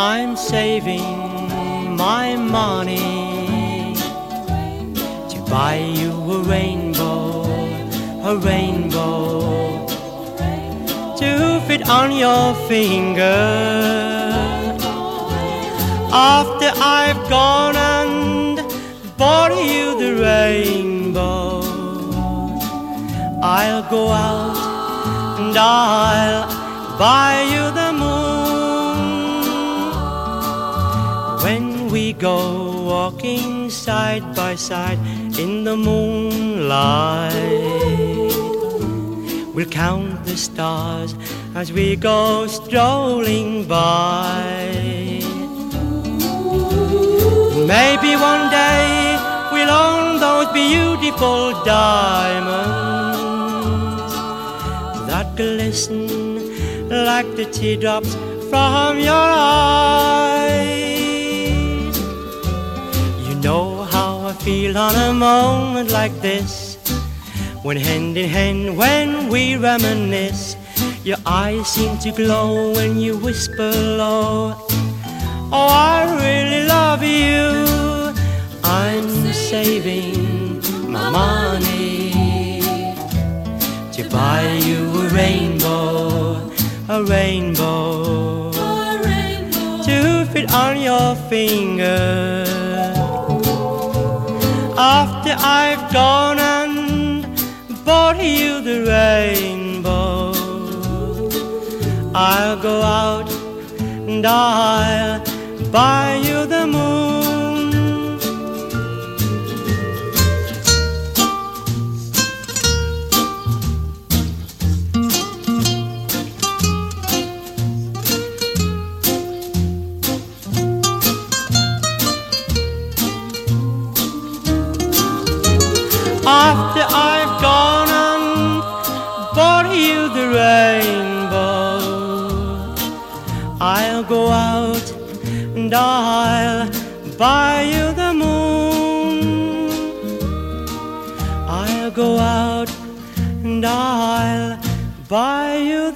I'm saving my money to buy you a rainbow, a rainbow to fit on your finger. After I've gone and bought you the rainbow, I'll go out and I'll buy you the When we go walking side by side in the moonlight, we'll count the stars as we go strolling by. Maybe one day we'll own those beautiful diamonds that glisten like the teardrops from your eyes. Feel on a moment like this. When hand in hand, when we reminisce, your eyes seem to glow when you whisper low. Oh, I really love you. I'm saving my money to buy you a rainbow, a rainbow, to fit on your finger. After I've gone and bought you the rainbow, I'll go out and I'll buy you the moon. After I've gone and bought you the rainbow, I'll go out and I'll buy you the moon. I'll go out and I'll buy you